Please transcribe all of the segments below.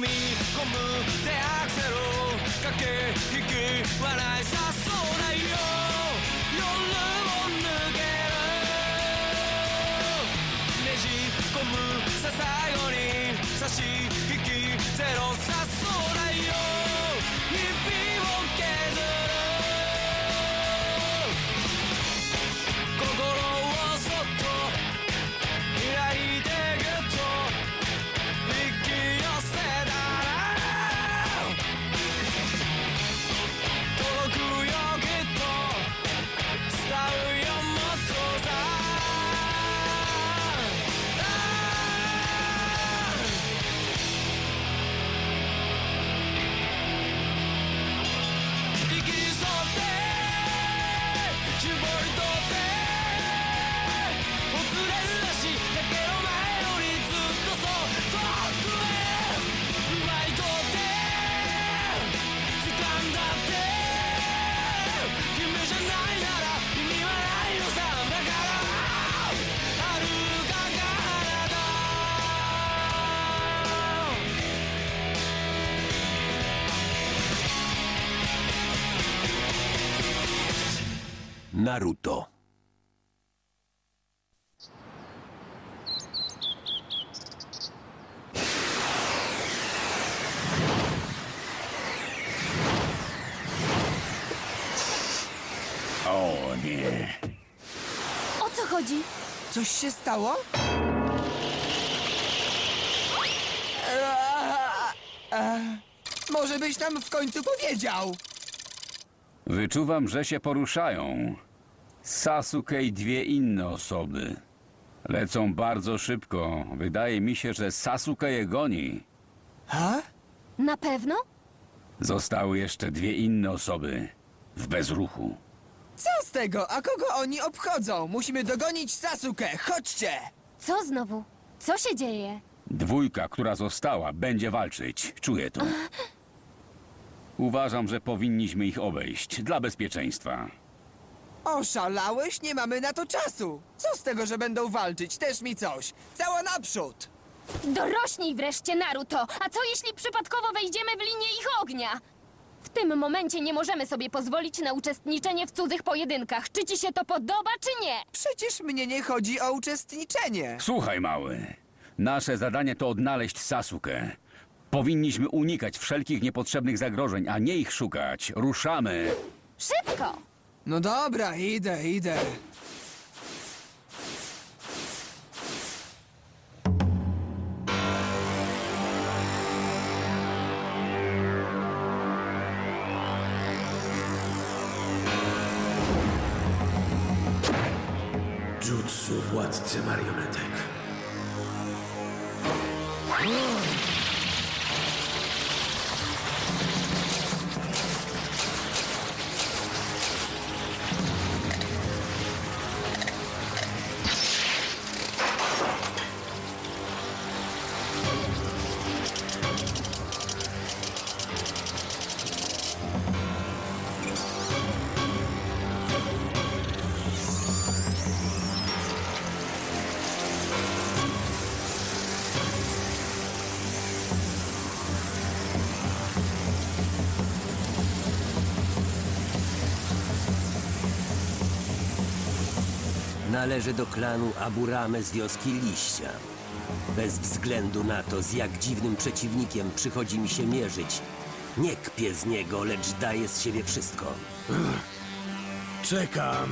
踏み込む手アクセル駆け引き笑いさ Naruto. O nie. O co chodzi? Coś się stało? Eee, eee, Może byś nam w końcu powiedział? Wyczuwam, że się poruszają. Sasuke i dwie inne osoby. Lecą bardzo szybko. Wydaje mi się, że Sasuke je goni. Ha? Na pewno? Zostały jeszcze dwie inne osoby. W bezruchu. Co z tego? A kogo oni obchodzą? Musimy dogonić Sasuke. Chodźcie! Co znowu? Co się dzieje? Dwójka, która została, będzie walczyć. Czuję to. Uważam, że powinniśmy ich obejść dla bezpieczeństwa. Oszalałeś? Nie mamy na to czasu. Co z tego, że będą walczyć? Też mi coś. Cała naprzód! Dorośnij wreszcie, Naruto! A co jeśli przypadkowo wejdziemy w linię ich ognia? W tym momencie nie możemy sobie pozwolić na uczestniczenie w cudzych pojedynkach. Czy ci się to podoba, czy nie? Przecież mnie nie chodzi o uczestniczenie. Słuchaj, mały. Nasze zadanie to odnaleźć Sasuke. Powinniśmy unikać wszelkich niepotrzebnych zagrożeń, a nie ich szukać. Ruszamy. Szybko! No dobra, idę, idę. Jutsu władcy marionetek. Należy do klanu Aburame z wioski Liścia. Bez względu na to, z jak dziwnym przeciwnikiem przychodzi mi się mierzyć, nie kpię z niego, lecz daję z siebie wszystko. Czekam.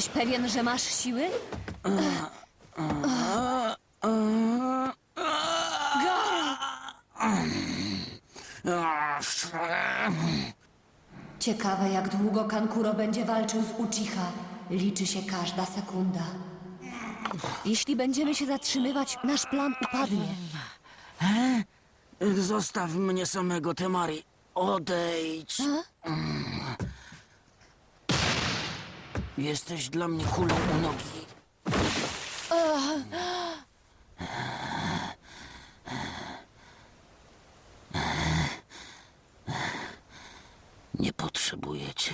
Jesteś pewien, że masz siły? Ciekawe, jak długo Kankuro będzie walczył z Uchiha. Liczy się każda sekunda. Jeśli będziemy się zatrzymywać, nasz plan upadnie. Zostaw mnie samego, Temari. Odejdź. Jesteś dla mnie kulą u nogi. Nie potrzebuję cię.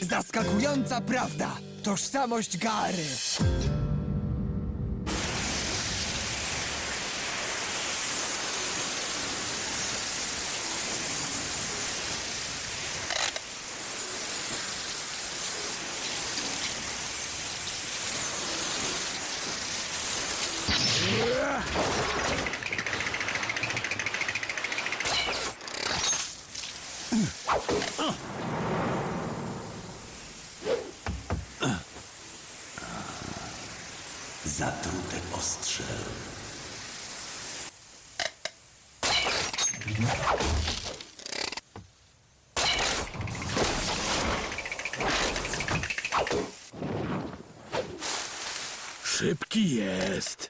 Zaskakująca prawda! Tożsamość Gary! Zatrute ostrze. Szybki jest.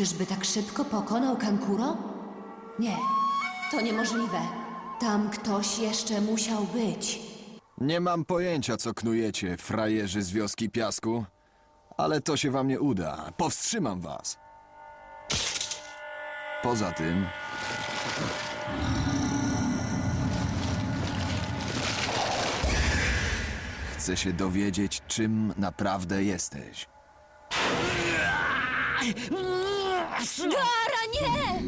Czyżby tak szybko pokonał Kankuro? Nie, to niemożliwe. Tam ktoś jeszcze musiał być. Nie mam pojęcia, co knujecie, frajerzy z wioski piasku, ale to się wam nie uda. Powstrzymam was. Poza tym. Chcę się dowiedzieć, czym naprawdę jesteś. Gara, nie!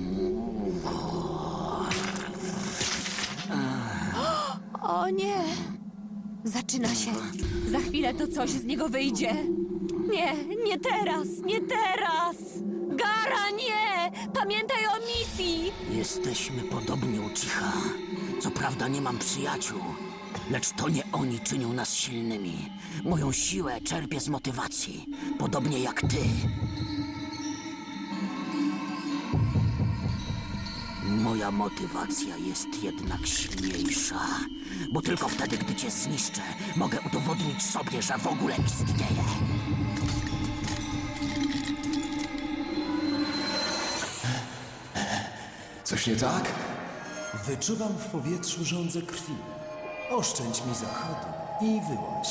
O nie! Zaczyna się. Za chwilę to coś z niego wyjdzie. Nie, nie teraz, nie teraz! Gara, nie! Pamiętaj o misji! Jesteśmy podobni Uchiha. Co prawda nie mam przyjaciół, lecz to nie oni czynią nas silnymi. Moją siłę czerpię z motywacji, podobnie jak ty. Moja motywacja jest jednak silniejsza, bo tylko wtedy, gdy cię zniszczę, mogę udowodnić sobie, że w ogóle istnieję. Coś nie tak? Wyczuwam w powietrzu żądzę krwi. Oszczędź mi zachodu i wyłaź.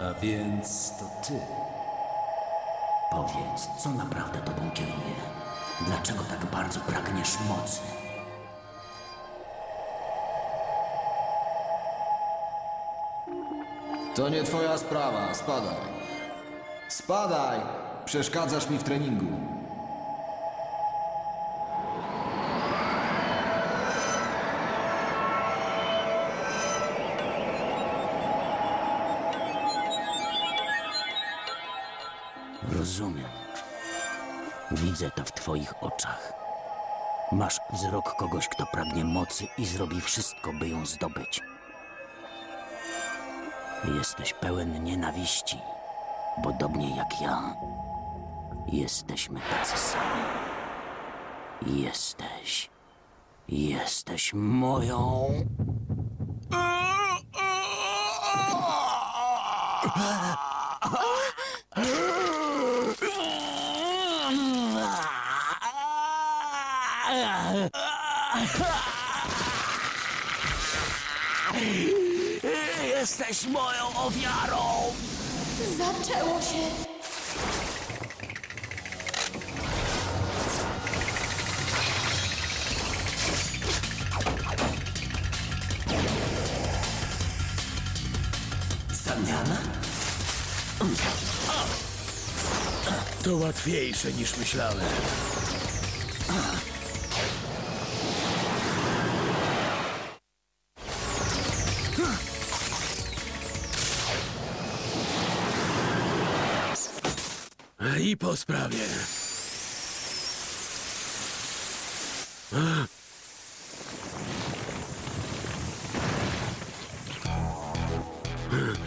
A więc to ty. Powiedz, co naprawdę tobą kieruje? Dlaczego tak bardzo pragniesz mocy? To nie twoja sprawa, spadaj. Spadaj! Przeszkadzasz mi w treningu. Widzę to w twoich oczach. Masz wzrok kogoś, kto pragnie mocy i zrobi wszystko, by ją zdobyć. Jesteś pełen nienawiści, podobnie jak ja. Jesteśmy tacy sami. Jesteś. Jesteś moją. Jesteś moją ofiarą! Zaczęło się. Zamiana? To łatwiejsze niż myślałem. sprawie.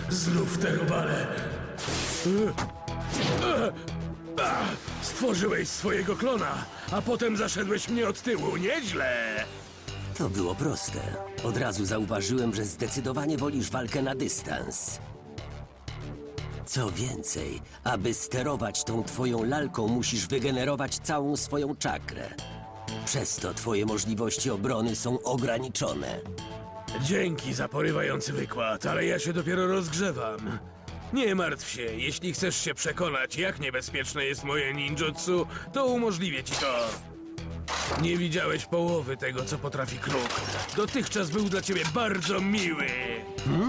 Znów te robale! Stworzyłeś swojego klona, a potem zaszedłeś mnie od tyłu. Nieźle! To było proste. Od razu zauważyłem, że zdecydowanie wolisz walkę na dystans. Co więcej, aby sterować tą twoją lalką, musisz wygenerować całą swoją czakrę. Przez to twoje możliwości obrony są ograniczone. Dzięki za porywający wykład, ale ja się dopiero rozgrzewam. Nie martw się, jeśli chcesz się przekonać, jak niebezpieczne jest moje ninjutsu, to umożliwię ci to. Nie widziałeś połowy tego, co potrafi kruk. Dotychczas był dla ciebie bardzo miły. Trująca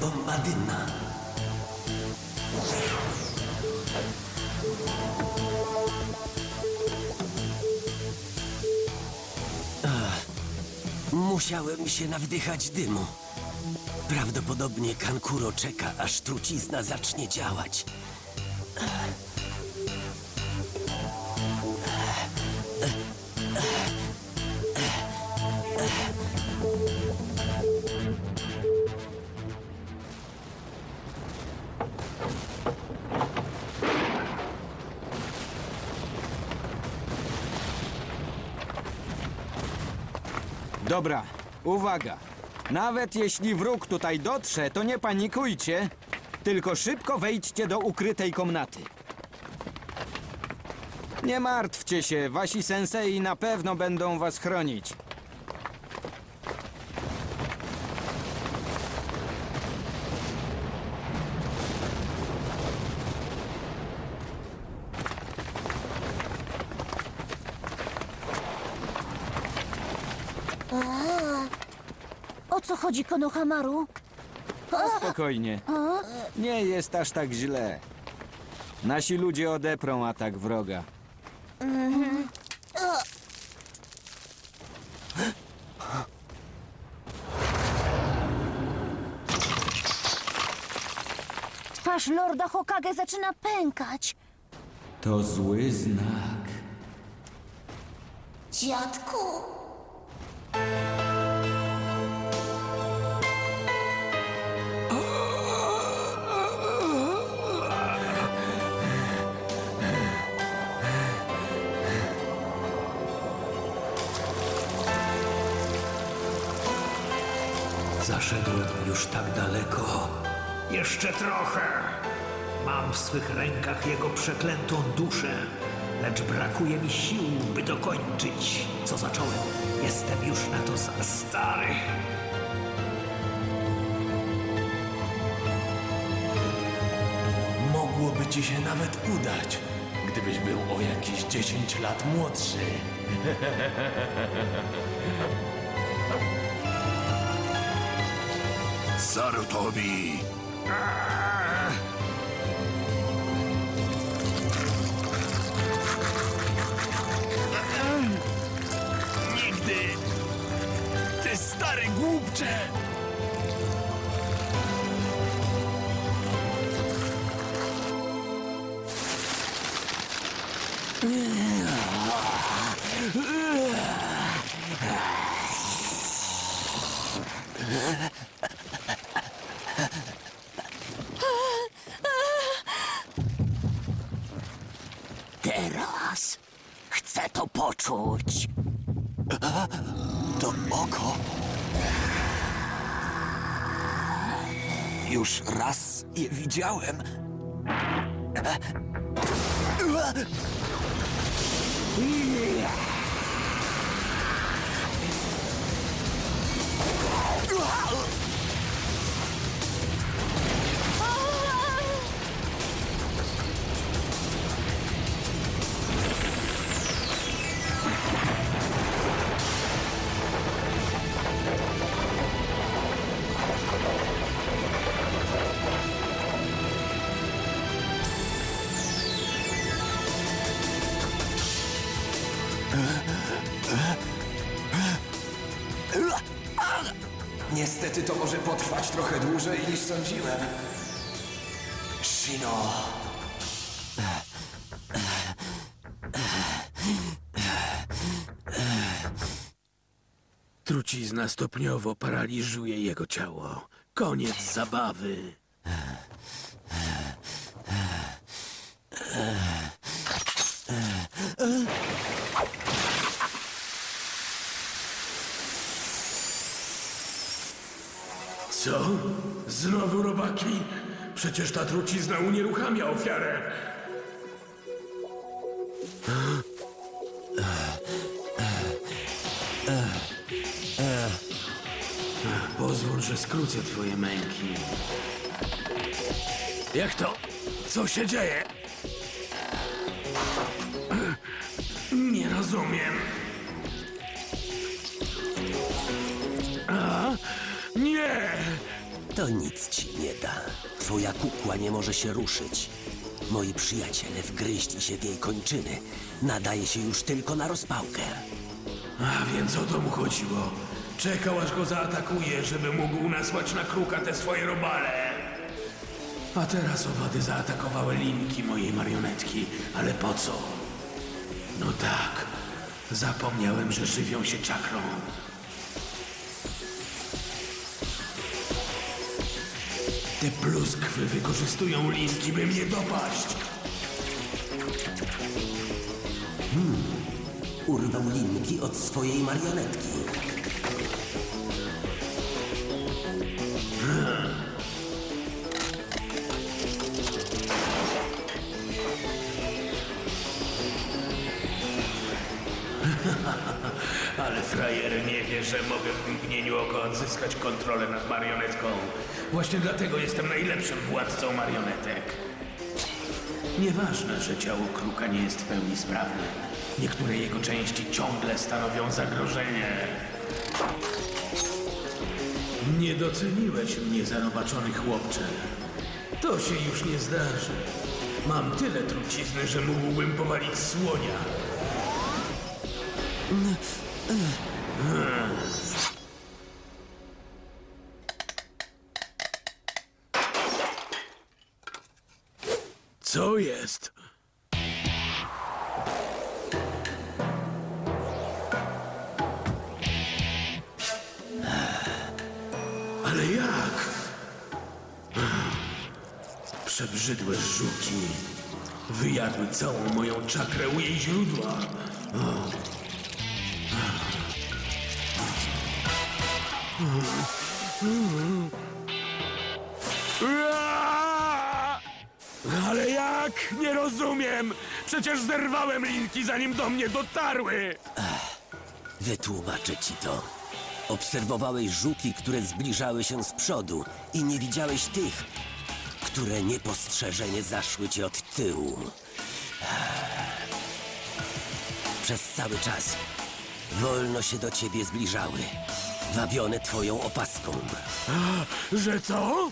bomba dymna. Ach, Musiałem się nawdychać dymu. Prawdopodobnie Kankuro czeka, aż trucizna zacznie działać. Dobra, uwaga. Nawet jeśli wróg tutaj dotrze, to nie panikujcie, tylko szybko wejdźcie do ukrytej komnaty. Nie martwcie się, wasi sensei na pewno będą was chronić. O co chodzi, Konohamaru? Spokojnie. Nie jest aż tak źle. Nasi ludzie odeprą atak wroga. Twarz Lorda Hokage zaczyna pękać. To zły znak. Dziadku? Zaszedłem już tak daleko. Jeszcze trochę. Mam w swych rękach jego przeklętą duszę, lecz brakuje mi sił, by dokończyć, co zacząłem. Jestem już na to za stary. Mogłoby ci się nawet udać, gdybyś był o jakieś 10 lat młodszy. Sarutobi! Nigdy! Ty stary głupcze! Teraz chcę to poczuć. To oko. Już raz je widziałem. Niestety to może potrwać trochę dłużej niż sądziłem. Shino. Trucizna stopniowo paraliżuje jego ciało. Koniec zabawy. Co? Znowu robaki? Przecież ta trucizna unieruchamia ofiarę. Pozwól, że skrócę twoje męki. Jak to? Co się dzieje? Nie rozumiem. To nic ci nie da. Twoja kukła nie może się ruszyć. Moi przyjaciele wgryźli się w jej kończyny. Nadaje się już tylko na rozpałkę. A więc o to mu chodziło. Czekał aż go zaatakuje, żeby mógł nasłać na kruka te swoje robale. A teraz owady zaatakowały linki mojej marionetki. Ale po co? No tak. Zapomniałem, że żywią się czakrą. Te pluskwy wykorzystują linki, by mnie dopaść. Urwał linki od swojej marionetki. Ale frajer nie wie, że mogę w mgnieniu oka odzyskać kontrolę nad marionetką. Właśnie dlatego jestem najlepszym władcą marionetek. Nieważne, że ciało kruka nie jest w pełni sprawne. Niektóre jego części ciągle stanowią zagrożenie. Nie doceniłeś mnie, zarobaczony chłopcze. To się już nie zdarzy. Mam tyle trucizny, że mógłbym powalić słonia. Co jest? Ale jak? Przebrzydłe żuki wyjadły całą moją czakrę u jej źródła. Aaaa! Nie rozumiem! Przecież zerwałem linki, zanim do mnie dotarły! Wytłumaczę ci to. Obserwowałeś żuki, które zbliżały się z przodu i nie widziałeś tych, które niepostrzeżenie zaszły ci od tyłu. Przez cały czas wolno się do ciebie zbliżały, wabione twoją opaską. Że co?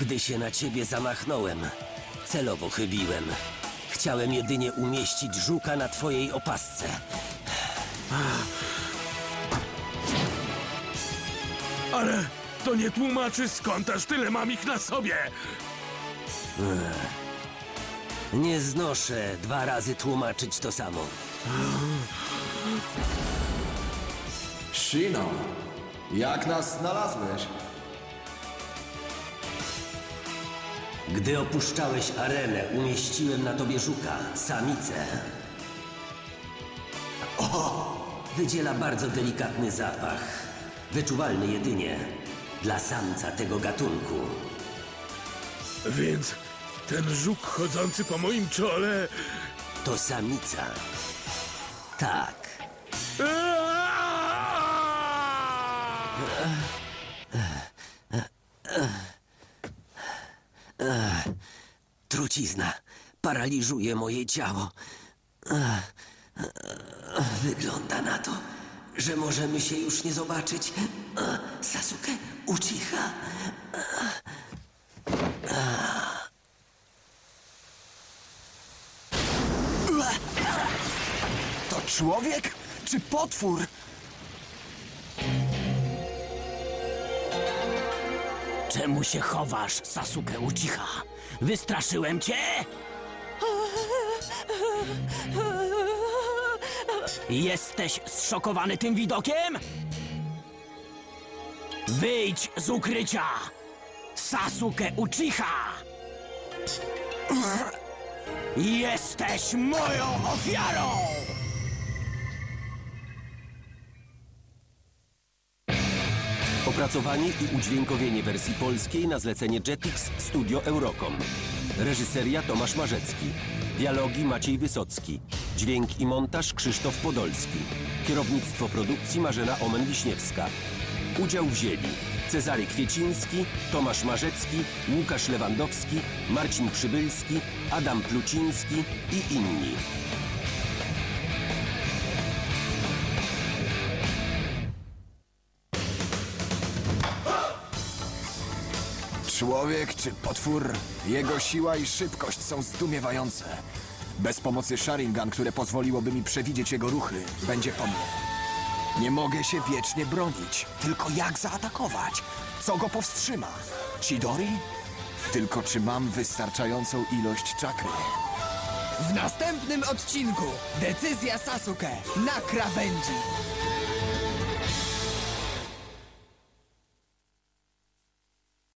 Gdy się na ciebie zamachnąłem, celowo chybiłem. Chciałem jedynie umieścić żuka na twojej opasce. Ale to nie tłumaczy skąd aż tyle mam ich na sobie! Nie znoszę dwa razy tłumaczyć to samo. Shino, jak nas znalazłeś? Gdy opuszczałeś arenę, umieściłem na tobie żuka, samicę. O! Wydziela bardzo delikatny zapach, wyczuwalny jedynie dla samca tego gatunku. Więc ten żuk chodzący po moim czole... To samica. Tak. Trucizna paraliżuje moje ciało. Wygląda na to, że możemy się już nie zobaczyć. Sasuke, Uchiha. To człowiek czy potwór? Czemu się chowasz, Sasuke Uchiha? Wystraszyłem cię? Jesteś zszokowany tym widokiem? Wyjdź z ukrycia! Sasuke Uchiha! Jesteś moją ofiarą! Opracowanie i udźwiękowienie wersji polskiej na zlecenie Jetix Studio Eurocom. Reżyseria Tomasz Marzecki. Dialogi Maciej Wysocki. Dźwięk i montaż Krzysztof Podolski. Kierownictwo produkcji Marzena Omen-Wiśniewska. Udział wzięli Cezary Kwieciński, Tomasz Marzecki, Łukasz Lewandowski, Marcin Przybylski, Adam Pluciński i inni. Człowiek czy potwór, jego siła i szybkość są zdumiewające. Bez pomocy Sharingan, które pozwoliłoby mi przewidzieć jego ruchy, będzie po mnie. Nie mogę się wiecznie bronić. Tylko jak zaatakować? Co go powstrzyma? Chidori? Tylko czy mam wystarczającą ilość czakry? W następnym odcinku decyzja Sasuke na krawędzi.